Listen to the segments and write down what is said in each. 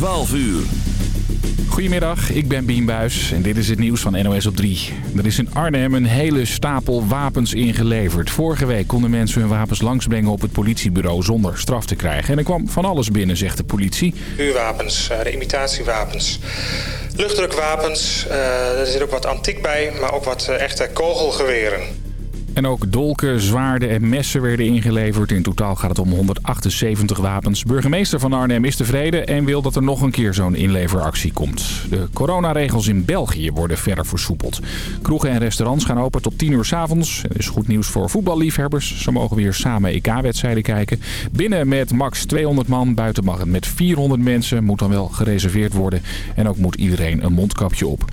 12 uur. Goedemiddag, ik ben Bien Buis en dit is het nieuws van NOS op 3. Er is in Arnhem een hele stapel wapens ingeleverd. Vorige week konden mensen hun wapens langsbrengen op het politiebureau zonder straf te krijgen. En er kwam van alles binnen, zegt de politie. Vuurwapens, eh, de imitatiewapens, luchtdrukwapens. Uh, er zit ook wat antiek bij, maar ook wat uh, echte kogelgeweren. En ook dolken, zwaarden en messen werden ingeleverd. In totaal gaat het om 178 wapens. Burgemeester van Arnhem is tevreden en wil dat er nog een keer zo'n inleveractie komt. De coronaregels in België worden verder versoepeld. Kroegen en restaurants gaan open tot 10 uur s avonds. Dat is goed nieuws voor voetballiefhebbers. Ze mogen weer samen EK-wedstrijden kijken. Binnen met max 200 man, buiten mag het met 400 mensen. Moet dan wel gereserveerd worden. En ook moet iedereen een mondkapje op.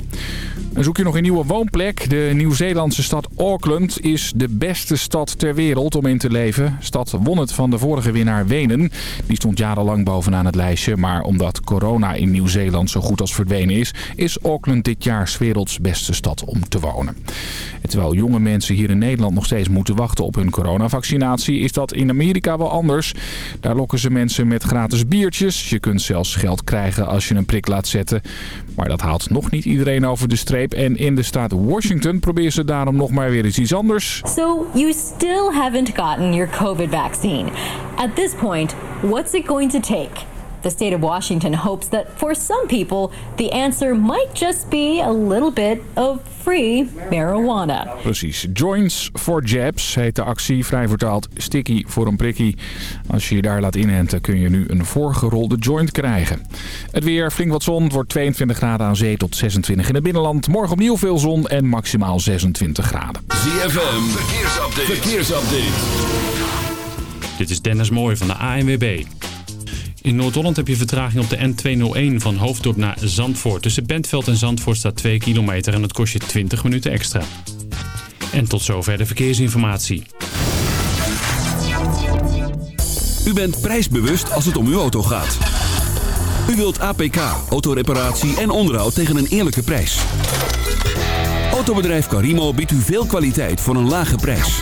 Zoek je nog een nieuwe woonplek? De Nieuw-Zeelandse stad Auckland is de beste stad ter wereld om in te leven. Stad won het van de vorige winnaar Wenen. Die stond jarenlang bovenaan het lijstje. Maar omdat corona in Nieuw-Zeeland zo goed als verdwenen is... is Auckland dit jaar werelds beste stad om te wonen. En terwijl jonge mensen hier in Nederland nog steeds moeten wachten op hun coronavaccinatie... is dat in Amerika wel anders. Daar lokken ze mensen met gratis biertjes. Je kunt zelfs geld krijgen als je een prik laat zetten. Maar dat haalt nog niet iedereen over de streep. En in de staat Washington proberen ze daarom nog maar weer eens iets anders. So you still haven't gotten your COVID vaccine. At this point, what's it going to take? The state of Washington hopes that for some people, the answer might just be a little bit of free marijuana. Precies. Joints for Jabs heet de actie. Vrij vertaald sticky voor een prikkie. Als je je daar laat inhenten kun je nu een voorgerolde joint krijgen. Het weer, flink wat zon. Het wordt 22 graden aan zee tot 26 in het binnenland. Morgen opnieuw veel zon en maximaal 26 graden. ZFM, verkeersupdate. verkeersupdate. Dit is Dennis Mooij van de ANWB. In Noord-Holland heb je vertraging op de N201 van Hoofddorp naar Zandvoort. Tussen Bentveld en Zandvoort staat 2 kilometer en het kost je 20 minuten extra. En tot zover de verkeersinformatie. U bent prijsbewust als het om uw auto gaat. U wilt APK, autoreparatie en onderhoud tegen een eerlijke prijs. Autobedrijf Carimo biedt u veel kwaliteit voor een lage prijs.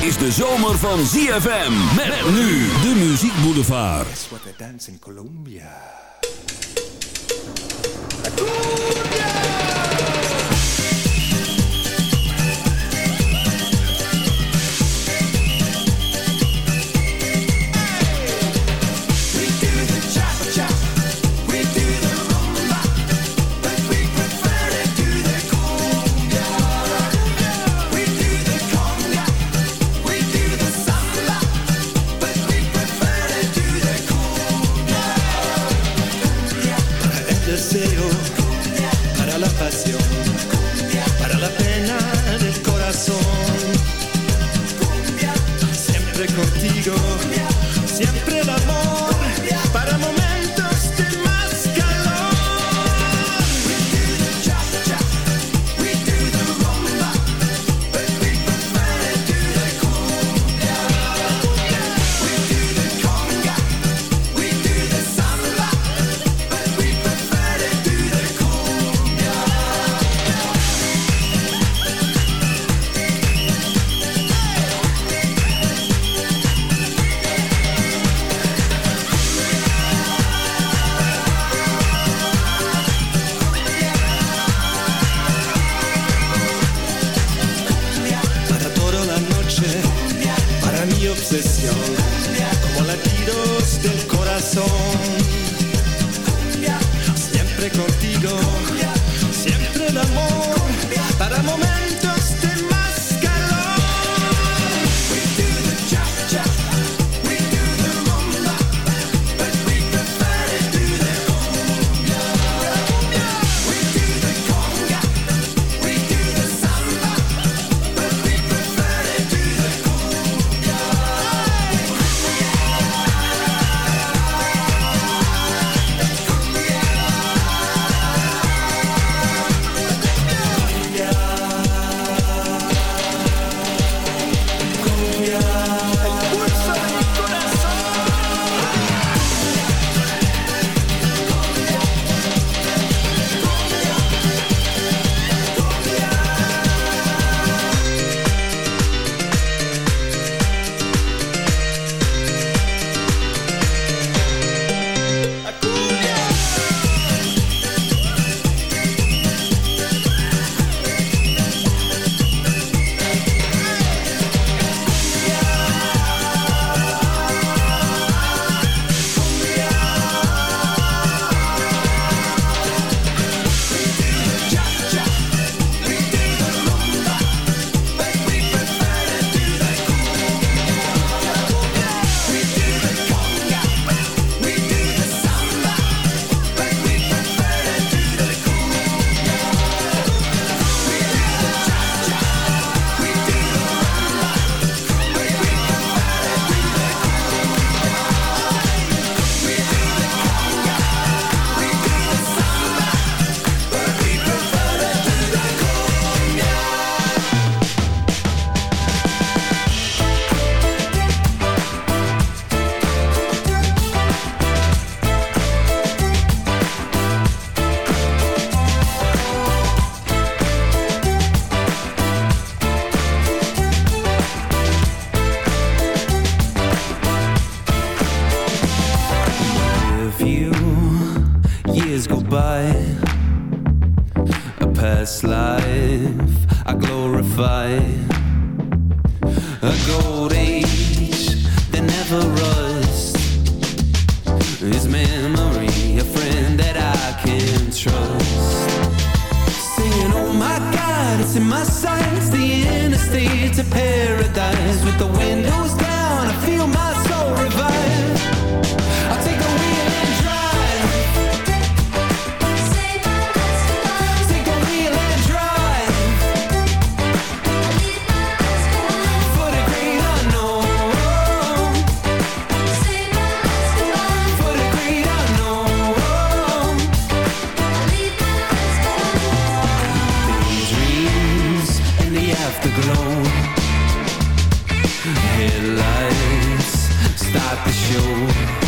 Is de zomer van ZFM. Met nu de Muziek Boulevard. That's what they dance in Colombia. Afterglow. Headlights start the show.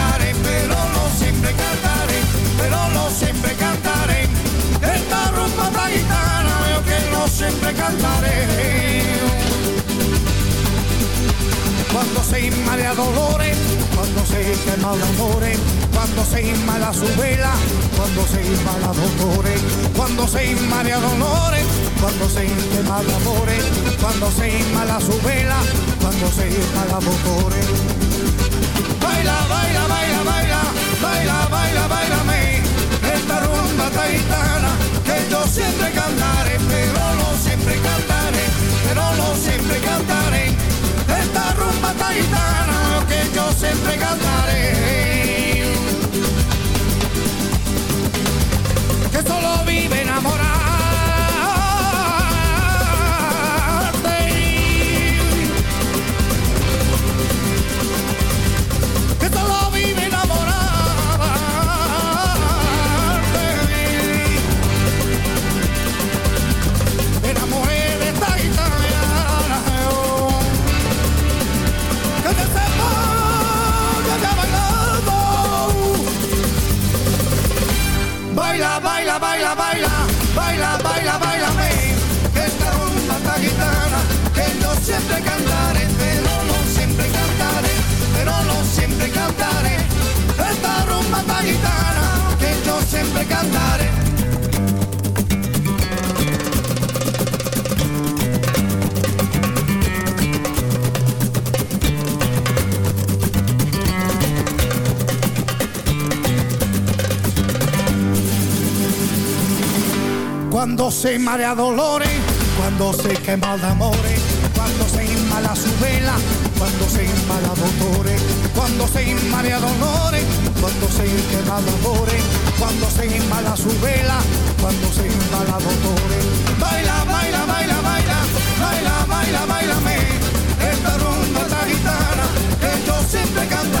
siempre cantaré. Cuando se inmala dolores, cuando se quema de amores, cuando se inmala su vela, cuando se inmala dolores, cuando se inmala dolores, cuando se quema de amores, cuando se inmala su vela, cuando se inmala dolores. Baila, baila, baila, baila, baila, baila, bailame, esta rumba taitana que yo siempre Cuando se marea dolores, cuando se quema de amores, cuando se inmala su vela, cuando se inmala dolores, cuando se inmala dolores, cuando se quema de amores, cuando se inmala su vela, cuando se inmala dolores. Baila, baila, baila, baila, baila, baila, bailame, esta rumba esta gitana, que yo siempre cantaré,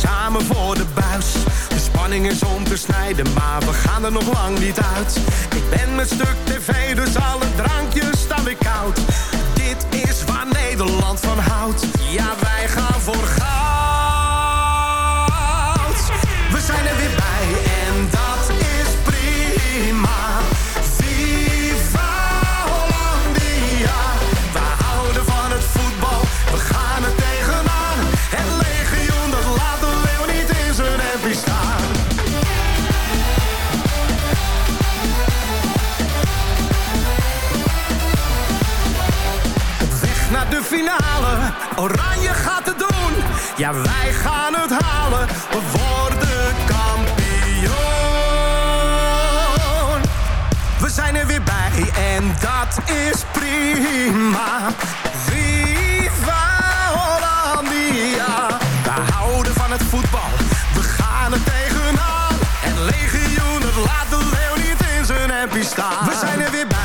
Samen voor de buis. De spanning is om te snijden, maar we gaan er nog lang niet uit. Ik ben met stuk tv, dus alle drankjes staan ik koud. Dit is waar Nederland van houdt. Ja, Ja, wij gaan het halen, we worden kampioen. We zijn er weer bij en dat is prima. Viva Hollandia. We houden van het voetbal, we gaan er tegenaan. En legioenen laat de leeuw niet in zijn hempje staan. We zijn er weer bij.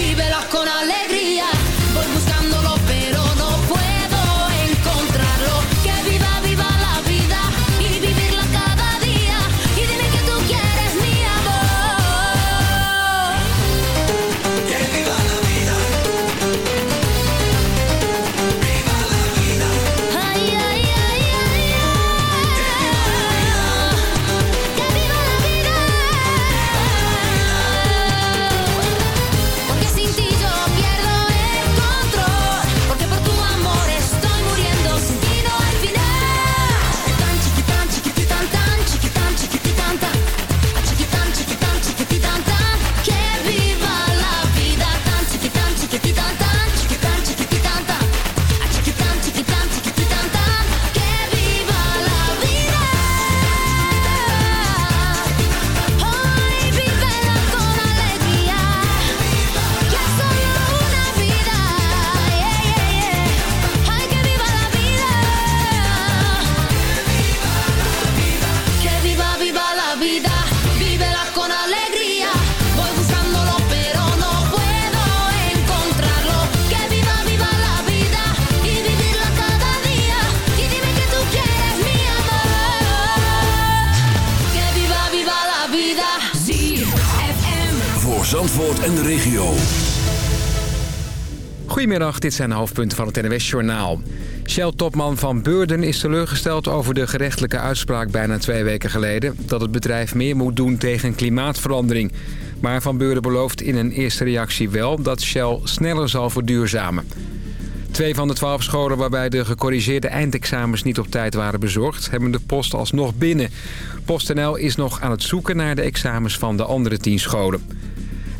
Vivela con allegria. Goedemiddag, dit zijn de hoofdpunten van het NWS-journaal. Shell-topman Van Beurden is teleurgesteld over de gerechtelijke uitspraak bijna twee weken geleden... dat het bedrijf meer moet doen tegen klimaatverandering. Maar Van Beurden belooft in een eerste reactie wel dat Shell sneller zal verduurzamen. Twee van de twaalf scholen waarbij de gecorrigeerde eindexamens niet op tijd waren bezorgd... hebben de post alsnog binnen. PostNL is nog aan het zoeken naar de examens van de andere tien scholen.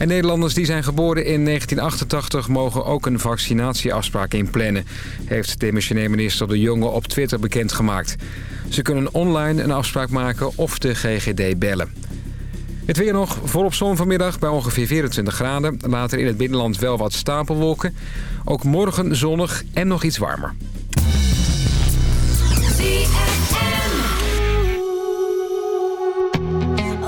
En Nederlanders die zijn geboren in 1988 mogen ook een vaccinatieafspraak inplannen... heeft demissionair minister De Jonge op Twitter bekendgemaakt. Ze kunnen online een afspraak maken of de GGD bellen. Het weer nog volop zon vanmiddag bij ongeveer 24 graden. Later in het binnenland wel wat stapelwolken. Ook morgen zonnig en nog iets warmer.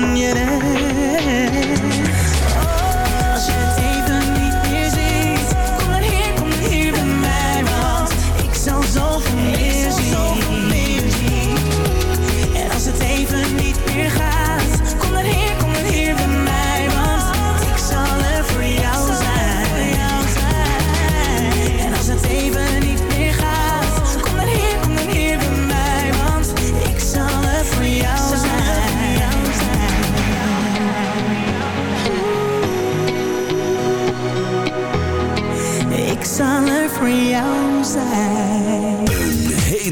yere.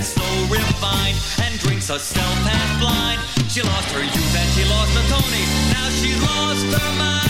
is so refined and drinks herself half blind. She lost her youth and she lost her Tony. Now she lost her mind.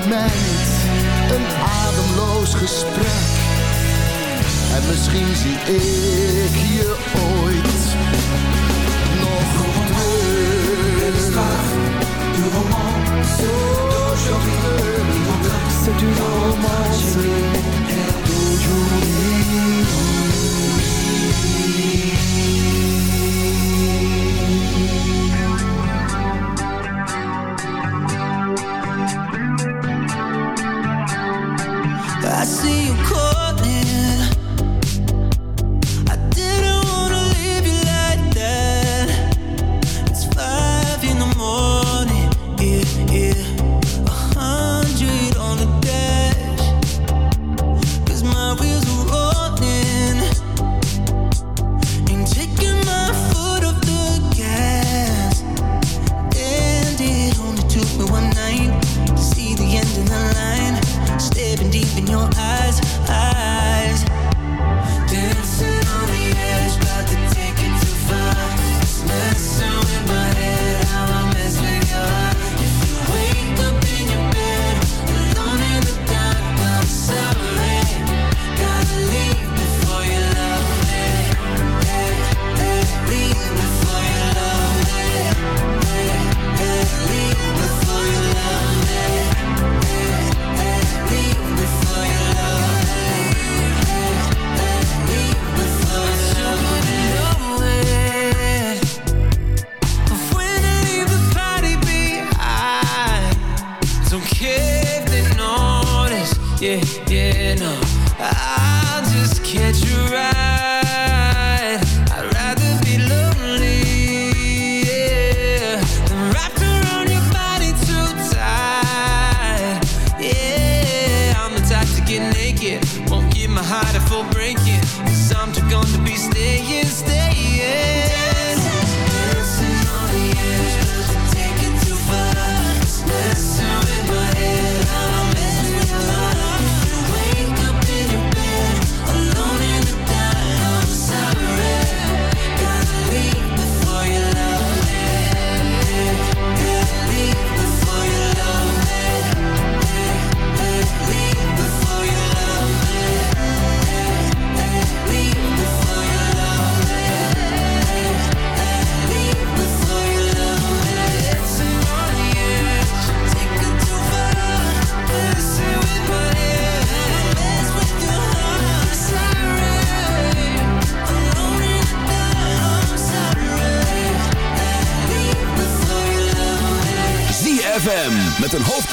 voor mij een ademloos gesprek. En misschien zie ik je ooit nog terug. de romance d'aujourd'hui, c'est une romance d'aujourd'hui.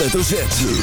Hoofdletter Z.